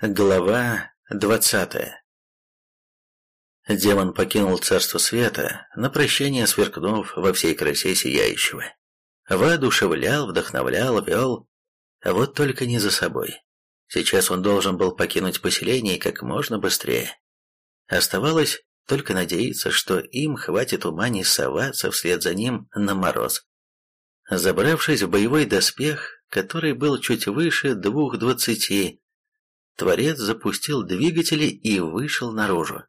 Глава двадцатая Демон покинул царство света, на прощание сверкнув во всей красе сияющего. Воодушевлял, вдохновлял, вел, а вот только не за собой. Сейчас он должен был покинуть поселение как можно быстрее. Оставалось только надеяться, что им хватит ума не соваться вслед за ним на мороз. Забравшись в боевой доспех, который был чуть выше двух двадцати, Творец запустил двигатели и вышел наружу.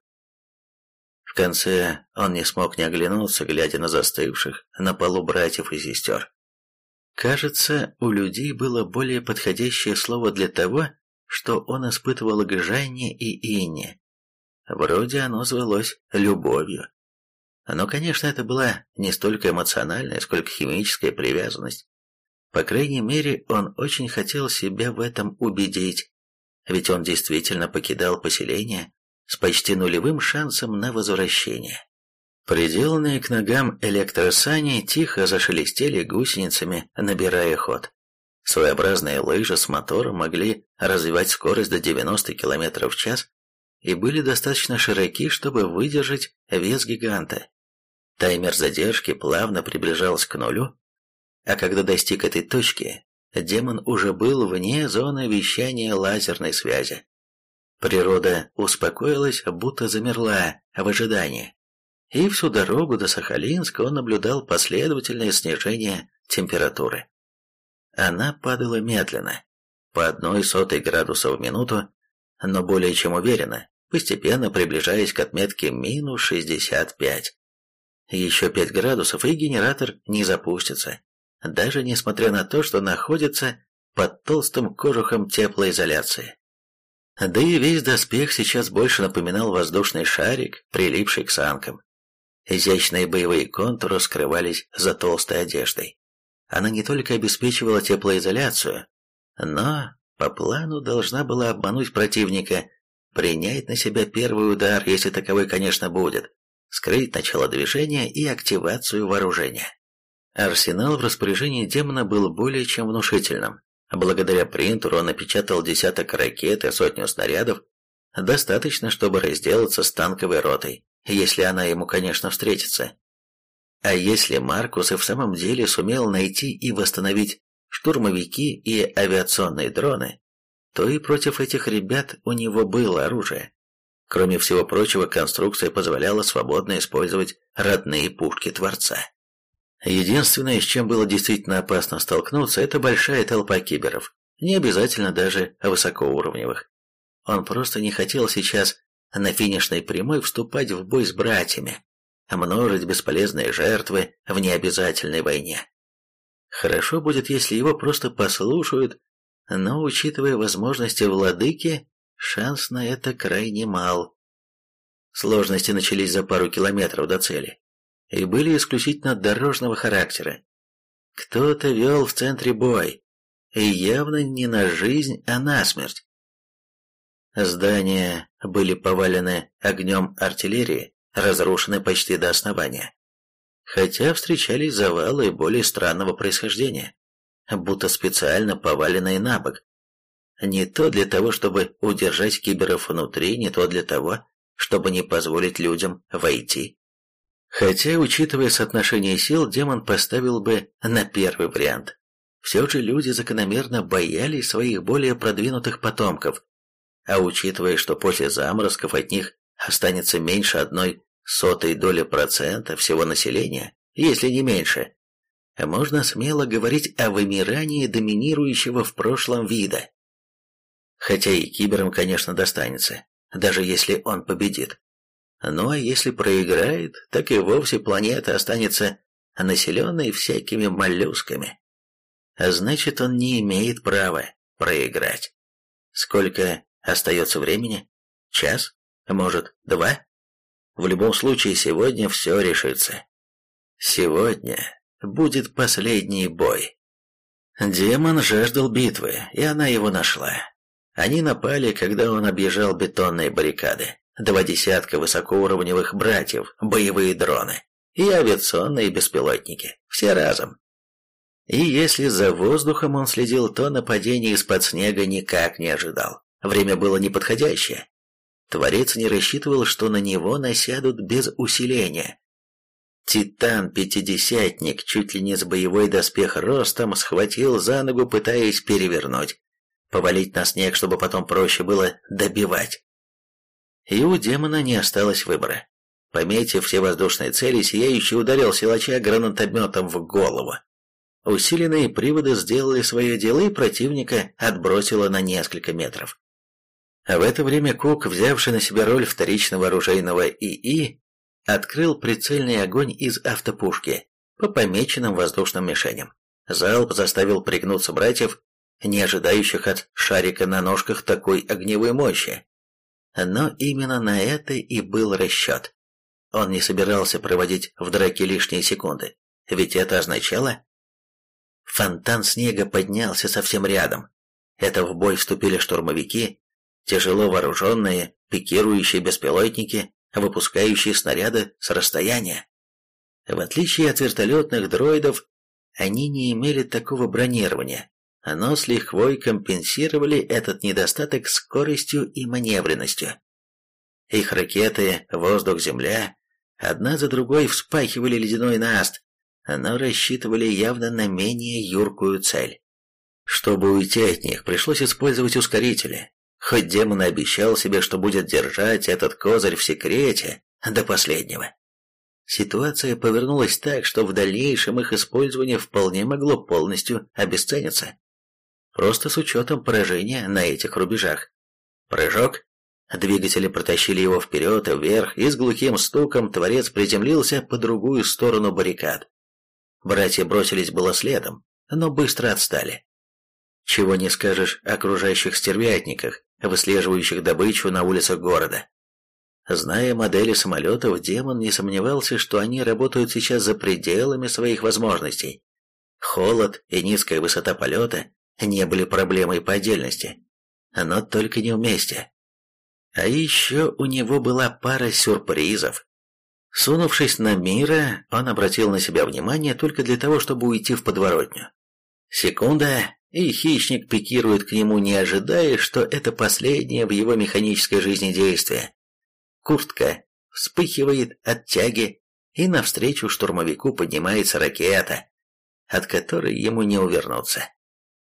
В конце он не смог не оглянуться, глядя на застывших на полу братьев и сестер. Кажется, у людей было более подходящее слово для того, что он испытывал к Жанне и Инне. Вроде оно звалось любовью. Но, конечно, это была не столько эмоциональная, сколько химическая привязанность. По крайней мере, он очень хотел себя в этом убедить ведь он действительно покидал поселение с почти нулевым шансом на возвращение. Приделанные к ногам электросани тихо зашелестели гусеницами, набирая ход. Своеобразные лыжи с мотором могли развивать скорость до 90 км в час и были достаточно широки, чтобы выдержать вес гиганта. Таймер задержки плавно приближался к нулю, а когда достиг этой точки, демон уже был вне зоны вещания лазерной связи. Природа успокоилась, будто замерла в ожидании. И всю дорогу до Сахалинска он наблюдал последовательное снижение температуры. Она падала медленно, по одной сотой градуса в минуту, но более чем уверенно, постепенно приближаясь к отметке минус 65. Еще 5 градусов, и генератор не запустится даже несмотря на то, что находится под толстым кожухом теплоизоляции. Да и весь доспех сейчас больше напоминал воздушный шарик, прилипший к санкам. Изящные боевые контуры скрывались за толстой одеждой. Она не только обеспечивала теплоизоляцию, но по плану должна была обмануть противника, принять на себя первый удар, если таковой, конечно, будет, скрыть начало движения и активацию вооружения. Арсенал в распоряжении демона был более чем внушительным. Благодаря принтеру он напечатал десяток ракет и сотню снарядов, достаточно, чтобы разделаться с танковой ротой, если она ему, конечно, встретится. А если Маркус и в самом деле сумел найти и восстановить штурмовики и авиационные дроны, то и против этих ребят у него было оружие. Кроме всего прочего, конструкция позволяла свободно использовать родные пушки Творца. Единственное, с чем было действительно опасно столкнуться, это большая толпа киберов, не обязательно даже высокоуровневых. Он просто не хотел сейчас на финишной прямой вступать в бой с братьями, множить бесполезные жертвы в необязательной войне. Хорошо будет, если его просто послушают, но, учитывая возможности владыки, шанс на это крайне мал. Сложности начались за пару километров до цели и были исключительно дорожного характера. Кто-то вел в центре бой, и явно не на жизнь, а на смерть. Здания были повалены огнем артиллерии, разрушены почти до основания. Хотя встречались завалы более странного происхождения, будто специально поваленные на бок. Не то для того, чтобы удержать киберов внутри, не то для того, чтобы не позволить людям войти. Хотя, учитывая соотношение сил, демон поставил бы на первый вариант. Все же люди закономерно боялись своих более продвинутых потомков, а учитывая, что после заморозков от них останется меньше одной сотой доли процента всего населения, если не меньше, можно смело говорить о вымирании доминирующего в прошлом вида. Хотя и киберам, конечно, достанется, даже если он победит. Ну а если проиграет, так и вовсе планета останется населенной всякими моллюсками. А значит, он не имеет права проиграть. Сколько остается времени? Час? Может, два? В любом случае, сегодня все решится. Сегодня будет последний бой. Демон жаждал битвы, и она его нашла. Они напали, когда он объезжал бетонные баррикады два десятка высокоуровневых братьев, боевые дроны и авиационные беспилотники, все разом. И если за воздухом он следил, то нападения из-под снега никак не ожидал. время было неподходящее. Творец не рассчитывал, что на него насядут без усиления. Титан-пятидесятник, чуть ли не с боевой доспех ростом, схватил за ногу, пытаясь перевернуть. Повалить на снег, чтобы потом проще было добивать. И у демона не осталось выбора. Пометив все воздушные цели, Сияющий ударил силача гранатометом в голову. Усиленные приводы сделали свое дело, и противника отбросило на несколько метров. А в это время Кук, взявший на себя роль вторичного оружейного ИИ, открыл прицельный огонь из автопушки по помеченным воздушным мишеням. Залп заставил пригнуться братьев, не ожидающих от шарика на ножках такой огневой мощи. Но именно на это и был расчет. Он не собирался проводить в драке лишние секунды, ведь это означало... Фонтан снега поднялся совсем рядом. Это в бой вступили штурмовики, тяжело вооруженные, пикирующие беспилотники, выпускающие снаряды с расстояния. В отличие от вертолетных дроидов, они не имели такого бронирования, но с лихвой компенсировали этот недостаток скоростью и маневренностью. Их ракеты «Воздух-Земля» одна за другой вспахивали ледяной наст, но рассчитывали явно на менее юркую цель. Чтобы уйти от них, пришлось использовать ускорители, хоть демон обещал себе, что будет держать этот козырь в секрете до последнего. Ситуация повернулась так, что в дальнейшем их использование вполне могло полностью обесцениться. Просто с учетом поражения на этих рубежах. Прыжок. Двигатели протащили его вперед и вверх, и с глухим стуком Творец приземлился по другую сторону баррикад. Братья бросились было следом, но быстро отстали. Чего не скажешь о окружающих стервятниках, выслеживающих добычу на улицах города. Зная модели самолетов, демон не сомневался, что они работают сейчас за пределами своих возможностей. Холод и низкая высота полета не были проблемой по отдельности, но только не вместе. А еще у него была пара сюрпризов. Сунувшись на мира, он обратил на себя внимание только для того, чтобы уйти в подворотню. Секунда, и хищник пикирует к нему, не ожидая, что это последнее в его механической жизни действие. Куртка вспыхивает от тяги, и навстречу штурмовику поднимается ракета, от которой ему не увернуться.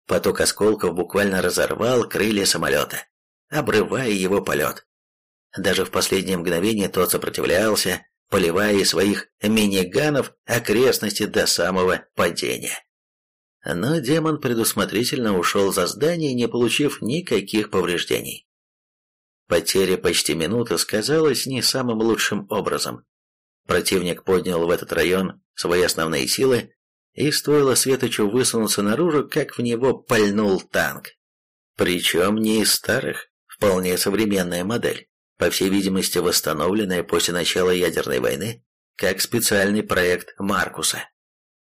Поток осколков буквально разорвал крылья самолета, обрывая его полет. Даже в последнее мгновение тот сопротивлялся, поливая из своих миниганов окрестности до самого падения. Но демон предусмотрительно ушел за здание, не получив никаких повреждений. Потеря почти минуты сказалась не самым лучшим образом. Противник поднял в этот район свои основные силы, и стоило Светочу высунуться наружу, как в него пальнул танк. Причем не из старых, вполне современная модель, по всей видимости восстановленная после начала ядерной войны, как специальный проект Маркуса.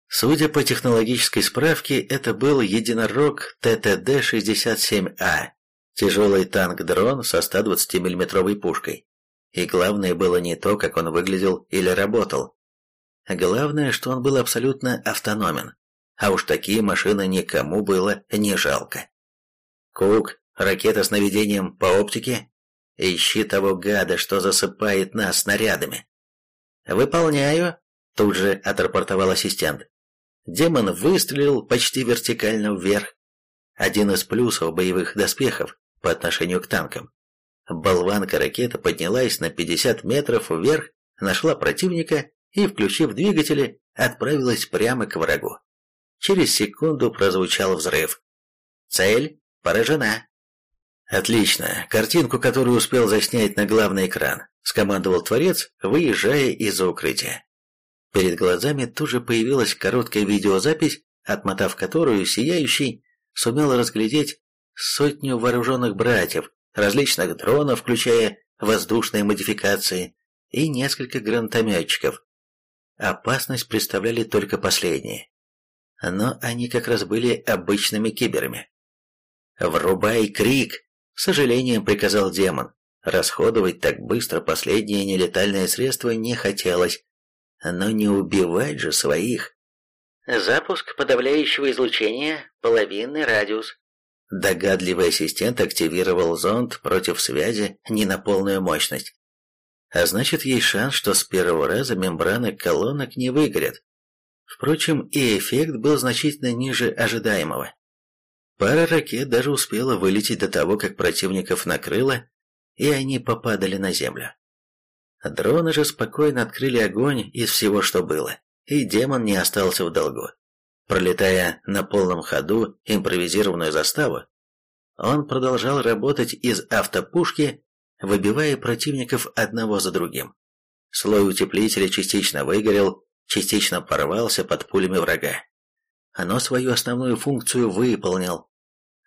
Судя по технологической справке, это был единорог ТТД-67А, тяжелый танк-дрон со 120 миллиметровой пушкой. И главное было не то, как он выглядел или работал, Главное, что он был абсолютно автономен, а уж такие машины никому было не жалко. Кук, ракета с наведением по оптике, ищи того гада, что засыпает нас снарядами. «Выполняю», — тут же отрапортовал ассистент. Демон выстрелил почти вертикально вверх. Один из плюсов боевых доспехов по отношению к танкам. Болванка ракета поднялась на 50 метров вверх, нашла противника и, включив двигатели, отправилась прямо к врагу. Через секунду прозвучал взрыв. Цель поражена. Отлично. Картинку, которую успел заснять на главный экран, скомандовал Творец, выезжая из-за укрытия. Перед глазами тут же появилась короткая видеозапись, отмотав которую Сияющий сумел разглядеть сотню вооруженных братьев, различных дронов, включая воздушные модификации, и несколько гранатометчиков, Опасность представляли только последние. Но они как раз были обычными киберами. «Врубай крик!» — с сожалением приказал демон. Расходовать так быстро последнее нелетальное средство не хотелось. Но не убивать же своих. Запуск подавляющего излучения, половинный радиус. Догадливый ассистент активировал зонд против связи не на полную мощность. А значит, есть шанс, что с первого раза мембраны колонок не выгорят. Впрочем, и эффект был значительно ниже ожидаемого. Пара ракет даже успела вылететь до того, как противников накрыло, и они попадали на землю. Дроны же спокойно открыли огонь из всего, что было, и демон не остался в долгу. Пролетая на полном ходу импровизированную заставу, он продолжал работать из автопушки, выбивая противников одного за другим. Слой утеплителя частично выгорел, частично порвался под пулями врага. Оно свою основную функцию выполнил.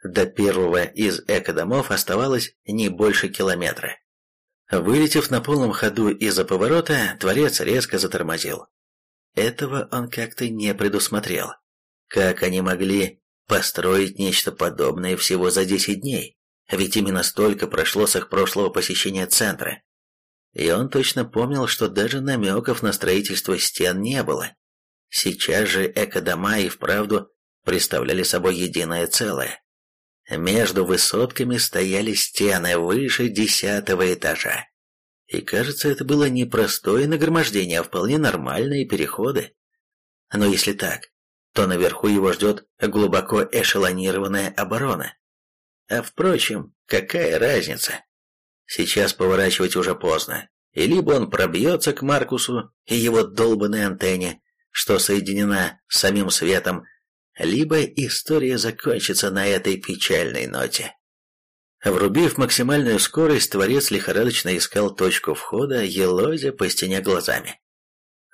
До первого из экодомов оставалось не больше километра. Вылетев на полном ходу из-за поворота, Творец резко затормозил. Этого он как-то не предусмотрел. Как они могли построить нечто подобное всего за 10 дней? Ведь именно столько прошло с их прошлого посещения центра. И он точно помнил, что даже намеков на строительство стен не было. Сейчас же экодома и вправду представляли собой единое целое. Между высотками стояли стены выше десятого этажа. И кажется, это было не простое нагромождение, а вполне нормальные переходы. Но если так, то наверху его ждет глубоко эшелонированная оборона. А впрочем, какая разница? Сейчас поворачивать уже поздно. И либо он пробьется к Маркусу и его долбанной антенне, что соединена с самим светом, либо история закончится на этой печальной ноте. Врубив максимальную скорость, Творец лихорадочно искал точку входа, елозя по стене глазами.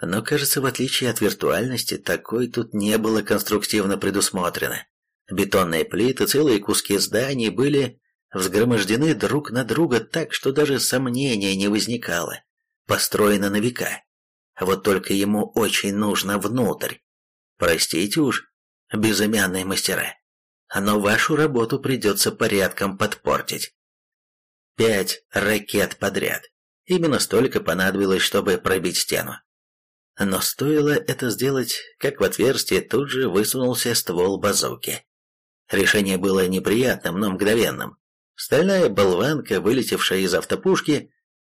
Но, кажется, в отличие от виртуальности, такой тут не было конструктивно предусмотрено. Бетонные плиты, целые куски зданий были взгромождены друг на друга так, что даже сомнения не возникало. Построено на века. Вот только ему очень нужно внутрь. Простите уж, безымянные мастера, но вашу работу придется порядком подпортить. Пять ракет подряд. Именно столько понадобилось, чтобы пробить стену. Но стоило это сделать, как в отверстие тут же высунулся ствол базуки. Решение было неприятным, но мгновенным. Стальная болванка, вылетевшая из автопушки,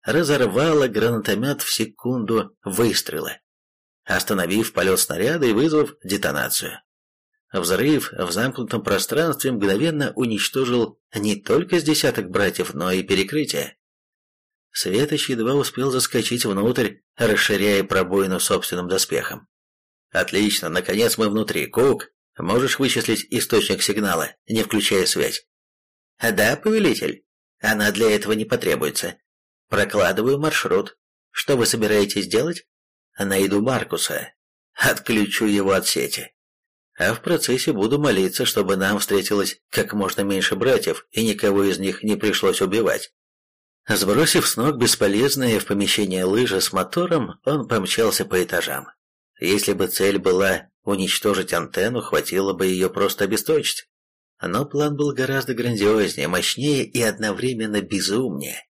разорвала гранатомет в секунду выстрела, остановив полет снаряда и вызвав детонацию. Взрыв в замкнутом пространстве мгновенно уничтожил не только с десяток братьев, но и перекрытие. Светоч едва успел заскочить внутрь, расширяя пробоину собственным доспехом. «Отлично, наконец мы внутри. Кук, можешь вычислить источник сигнала, не включая связь?» «Да, повелитель. Она для этого не потребуется. Прокладываю маршрут. Что вы собираетесь делать?» «Найду Маркуса. Отключу его от сети. А в процессе буду молиться, чтобы нам встретилось как можно меньше братьев, и никого из них не пришлось убивать». Сбросив с ног бесполезные в помещение лыжи с мотором, он помчался по этажам. Если бы цель была уничтожить антенну, хватило бы ее просто обесточить. Но план был гораздо грандиознее, мощнее и одновременно безумнее.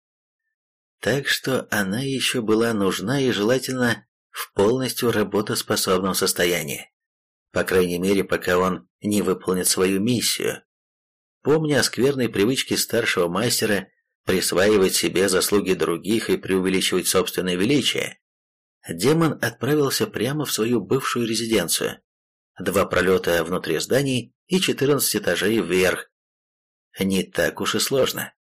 Так что она еще была нужна и желательно в полностью работоспособном состоянии. По крайней мере, пока он не выполнит свою миссию. Помня о скверной привычке старшего мастера присваивать себе заслуги других и преувеличивать собственное величие, демон отправился прямо в свою бывшую резиденцию. Два пролета внутри зданий и 14 этажей вверх. Не так уж и сложно.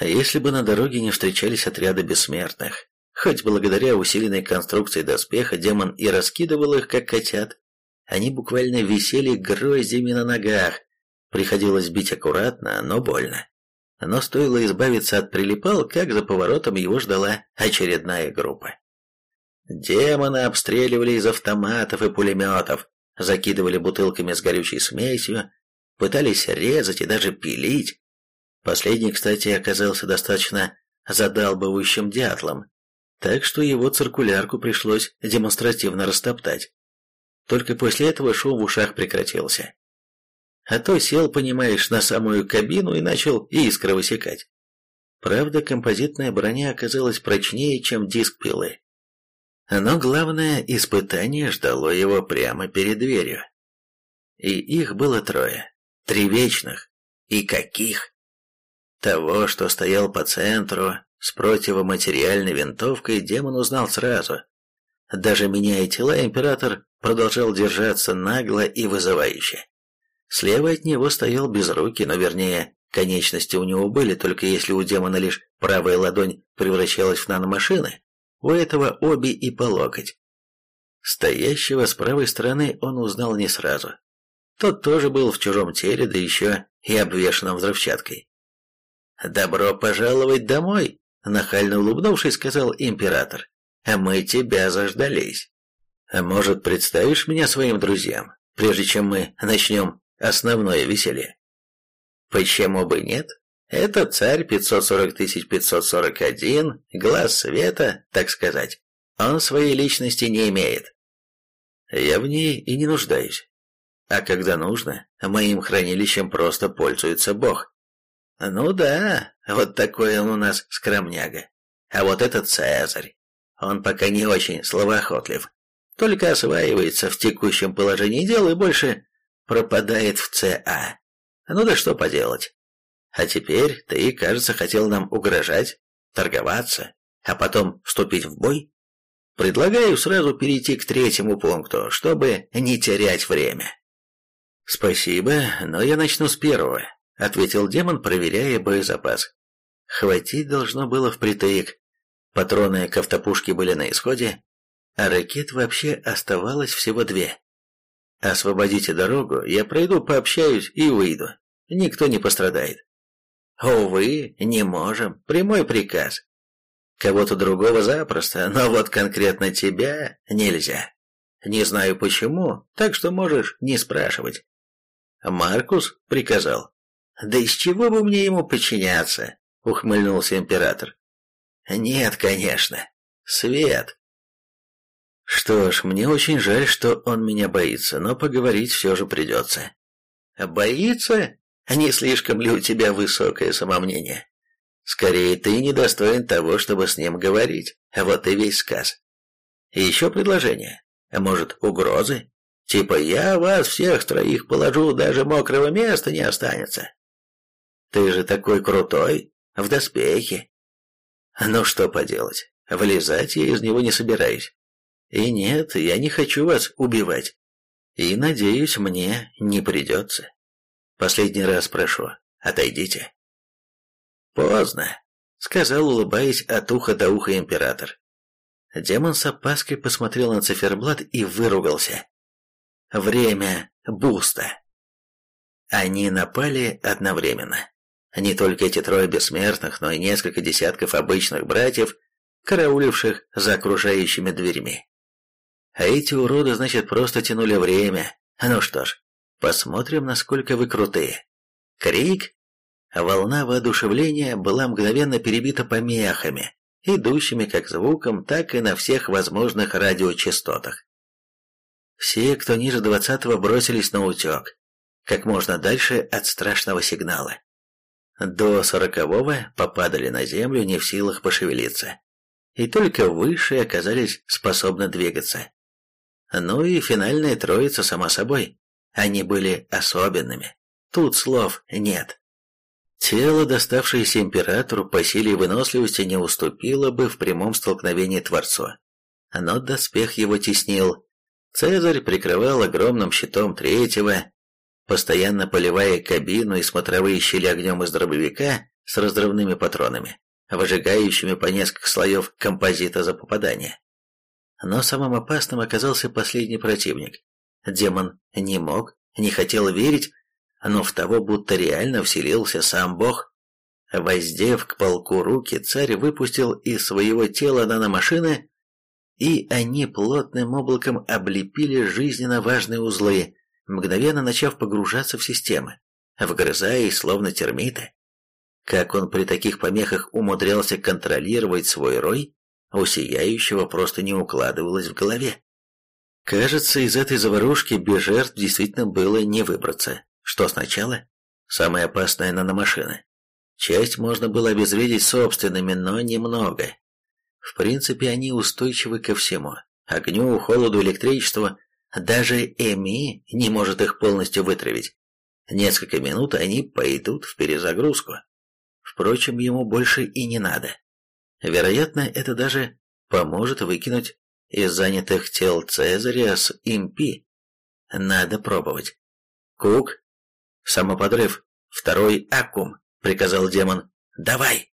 Если бы на дороге не встречались отряды бессмертных, хоть благодаря усиленной конструкции доспеха демон и раскидывал их, как котят, они буквально висели гроздями на ногах, приходилось бить аккуратно, но больно. Но стоило избавиться от прилипал, как за поворотом его ждала очередная группа. Демоны обстреливали из автоматов и пулеметов, закидывали бутылками с горючей смесью, пытались резать и даже пилить. Последний, кстати, оказался достаточно задалбывающим дятлом, так что его циркулярку пришлось демонстративно растоптать. Только после этого шум в ушах прекратился. А то сел, понимаешь, на самую кабину и начал искры высекать. Правда, композитная броня оказалась прочнее, чем диск пилы. Но главное испытание ждало его прямо перед дверью. И их было трое. Три вечных. И каких? Того, что стоял по центру с противоматериальной винтовкой, демон узнал сразу. Даже меняя тела, император продолжал держаться нагло и вызывающе. Слева от него стоял безрукий, но вернее, конечности у него были, только если у демона лишь правая ладонь превращалась в наномашины, у этого обе и по локоть. Стоящего с правой стороны он узнал не сразу. Тот тоже был в чужом теле, да еще и обвешанном взрывчаткой. «Добро пожаловать домой!» — нахально улыбнувшись, сказал император. «А мы тебя заждались. А может, представишь меня своим друзьям, прежде чем мы начнем основное веселье?» «Почему бы нет? Это царь 540 глаз света, так сказать. Он своей личности не имеет. Я в ней и не нуждаюсь. А когда нужно, моим хранилищем просто пользуется Бог. Ну да, вот такой он у нас скромняга. А вот этот Цезарь, он пока не очень словоохотлив. Только осваивается в текущем положении дел и больше пропадает в ЦА. Ну да что поделать. А теперь ты, кажется, хотел нам угрожать, торговаться, а потом вступить в бой? Предлагаю сразу перейти к третьему пункту, чтобы не терять время. Спасибо, но я начну с первого, ответил демон, проверяя боезапас. Хватить должно было впритык. Патроны к автопушке были на исходе, а ракет вообще оставалось всего две. Освободите дорогу, я пройду, пообщаюсь и выйду. Никто не пострадает. Увы, не можем. Прямой приказ. Кого-то другого запросто, но вот конкретно тебя нельзя. Не знаю почему, так что можешь не спрашивать. Маркус приказал. Да из чего бы мне ему подчиняться? Ухмыльнулся император. Нет, конечно. Свет. Что ж, мне очень жаль, что он меня боится, но поговорить все же придется. Боится? Не слишком ли у тебя высокое самомнение? Скорее, ты недостоин того, чтобы с ним говорить. Вот и весь сказ. И еще предложение. Может, угрозы? Типа, я вас всех троих положу, даже мокрого места не останется. Ты же такой крутой, в доспехе. Ну что поделать, вылезать я из него не собираюсь. И нет, я не хочу вас убивать. И, надеюсь, мне не придется. Последний раз прошу, отойдите. «Поздно», — сказал, улыбаясь от уха до уха император. Демон с опаской посмотрел на циферблат и выругался. «Время буста». Они напали одновременно. Не только эти трое бессмертных, но и несколько десятков обычных братьев, карауливших за окружающими дверьми. А эти уроды, значит, просто тянули время. Ну что ж, посмотрим, насколько вы крутые. Крик Волна воодушевления была мгновенно перебита помехами, идущими как звуком, так и на всех возможных радиочастотах. Все, кто ниже двадцатого, бросились на утек, как можно дальше от страшного сигнала. До сорокового попадали на землю, не в силах пошевелиться. И только высшие оказались способны двигаться. Ну и финальная троица, само собой. Они были особенными. Тут слов нет. Тело, доставшееся императору по силе и выносливости, не уступило бы в прямом столкновении Творцу. Но доспех его теснил. Цезарь прикрывал огромным щитом третьего, постоянно поливая кабину и смотровые щели огнем из дробовика с разрывными патронами, выжигающими по несколько слоев композита за попадание. Но самым опасным оказался последний противник. Демон не мог, не хотел верить, но в того будто реально вселился сам Бог. Воздев к полку руки, царь выпустил из своего тела наномашины, и они плотным облаком облепили жизненно важные узлы, мгновенно начав погружаться в системы, вгрызаясь словно термиты. Как он при таких помехах умудрялся контролировать свой рой, у Сияющего просто не укладывалось в голове. Кажется, из этой заварушки без жертв действительно было не выбраться. Что сначала? Самая опасная наномашина. Часть можно было обезвредить собственными, но немного. В принципе, они устойчивы ко всему. Огню, холоду, электричеству. Даже ЭМИ не может их полностью вытравить. Несколько минут они пойдут в перезагрузку. Впрочем, ему больше и не надо. Вероятно, это даже поможет выкинуть из занятых тел Цезаря с импи. Надо пробовать. Кук, самоподрыв, второй аккум, приказал демон. Давай!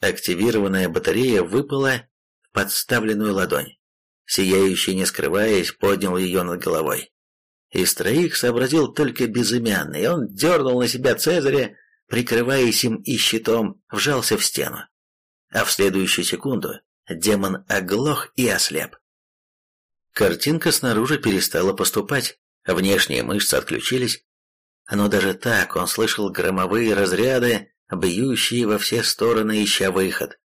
Активированная батарея выпала в подставленную ладонь. Сияющий, не скрываясь, поднял ее над головой. Из троих сообразил только безымянный, он дернул на себя Цезаря, прикрываясь им и щитом, вжался в стену. А в следующую секунду демон оглох и ослеп. Картинка снаружи перестала поступать, внешние мышцы отключились, но даже так он слышал громовые разряды, бьющие во все стороны, ища выход.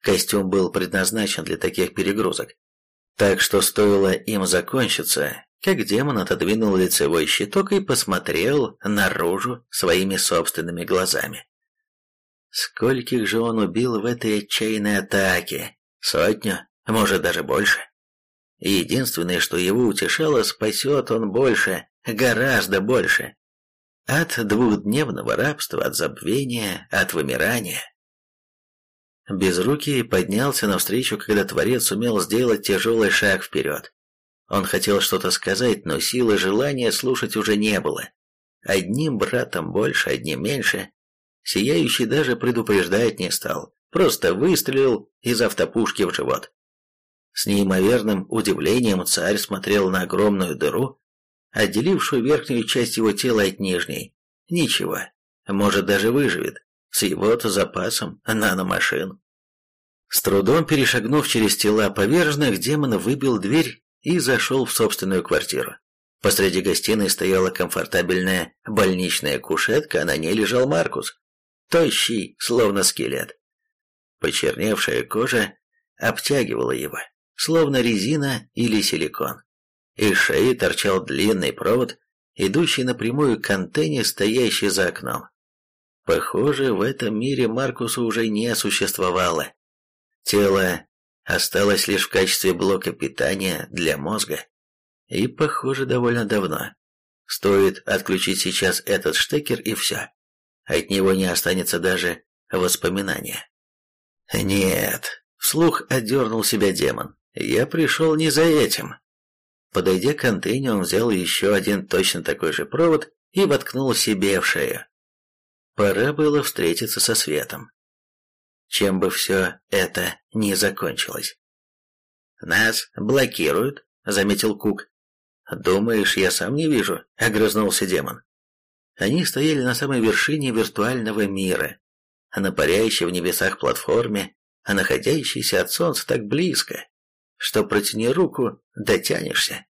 Костюм был предназначен для таких перегрузок. Так что стоило им закончиться, как демон отодвинул лицевой щиток и посмотрел наружу своими собственными глазами. Скольких же он убил в этой отчаянной атаке? Сотню, может даже больше. единственное, что его утешало, спасет он больше, гораздо больше. От двухдневного рабства, от забвения, от вымирания. Безрукий поднялся навстречу, когда Творец сумел сделать тяжелый шаг вперед. Он хотел что-то сказать, но силы желания слушать уже не было. Одним братом больше, одним меньше. Сияющий даже предупреждать не стал, просто выстрелил из автопушки в живот. С неимоверным удивлением царь смотрел на огромную дыру, отделившую верхнюю часть его тела от нижней. Ничего, может даже выживет, с его-то запасом наномашин. С трудом перешагнув через тела поверженных, демон выбил дверь и зашел в собственную квартиру. Посреди гостиной стояла комфортабельная больничная кушетка, а на ней лежал Маркус, тощий, словно скелет. Почерневшая кожа обтягивала его, словно резина или силикон. Из шеи торчал длинный провод, идущий напрямую к антенне, стоящей за окном. Похоже, в этом мире Маркуса уже не существовало. Тело осталось лишь в качестве блока питания для мозга. И, похоже, довольно давно. Стоит отключить сейчас этот штекер и все. От него не останется даже воспоминания. Нет, вслух отдернул себя демон. Я пришел не за этим. Подойдя к антенне, он взял еще один точно такой же провод и воткнул себе в шею. Пора было встретиться со светом чем бы все это ни закончилось. «Нас блокируют», — заметил Кук. «Думаешь, я сам не вижу?» — огрызнулся демон. Они стояли на самой вершине виртуального мира, на парящей в небесах платформе, а находящейся от солнца так близко, что протяни руку, дотянешься.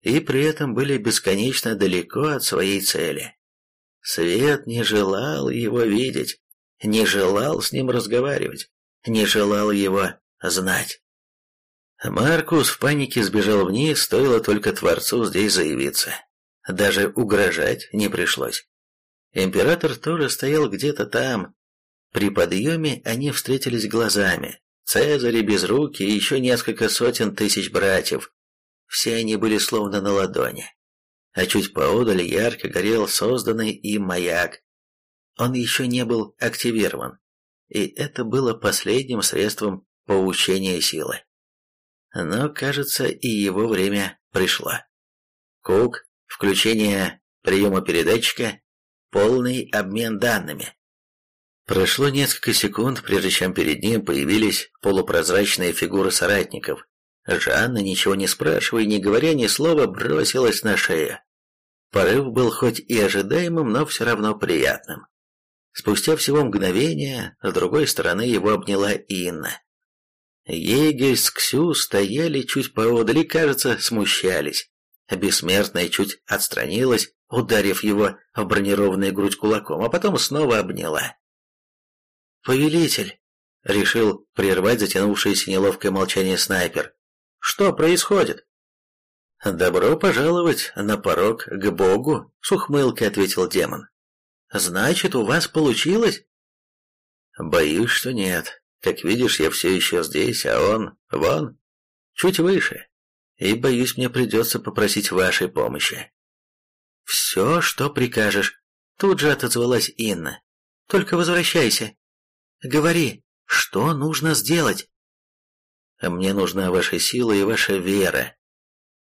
И при этом были бесконечно далеко от своей цели. Свет не желал его видеть, не желал с ним разговаривать, не желал его знать. Маркус в панике сбежал вниз, стоило только Творцу здесь заявиться. Даже угрожать не пришлось. Император тоже стоял где-то там. При подъеме они встретились глазами. Цезарь без руки и еще несколько сотен тысяч братьев. Все они были словно на ладони. А чуть поодаль ярко горел созданный им маяк, он еще не был активирован, и это было последним средством получения силы. Но, кажется, и его время пришло. Кук, включение приема передатчика, полный обмен данными. Прошло несколько секунд, прежде чем перед ним появились полупрозрачные фигуры соратников. Жанна, ничего не спрашивая, не говоря ни слова, бросилась на шею. Порыв был хоть и ожидаемым, но все равно приятным. Спустя всего мгновение с другой стороны его обняла Инна. Егерь с Ксю стояли чуть поодаль и, кажется, смущались. Бессмертная чуть отстранилась, ударив его в бронированную грудь кулаком, а потом снова обняла. «Повелитель!» — решил прервать затянувшееся неловкое молчание снайпер. «Что происходит?» «Добро пожаловать на порог к Богу», — с ухмылкой ответил демон. Значит, у вас получилось? Боюсь, что нет. Как видишь, я все еще здесь, а он, вон, чуть выше. И боюсь, мне придется попросить вашей помощи. «Все, что прикажешь», — тут же отозвалась Инна. «Только возвращайся. Говори, что нужно сделать?» «Мне нужна ваша сила и ваша вера.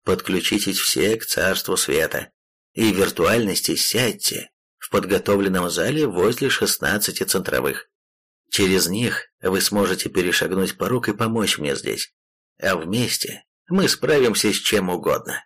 Подключитесь все к Царству Света и виртуальности сядьте в подготовленном зале возле шестнадцати центровых. Через них вы сможете перешагнуть порог и помочь мне здесь. А вместе мы справимся с чем угодно.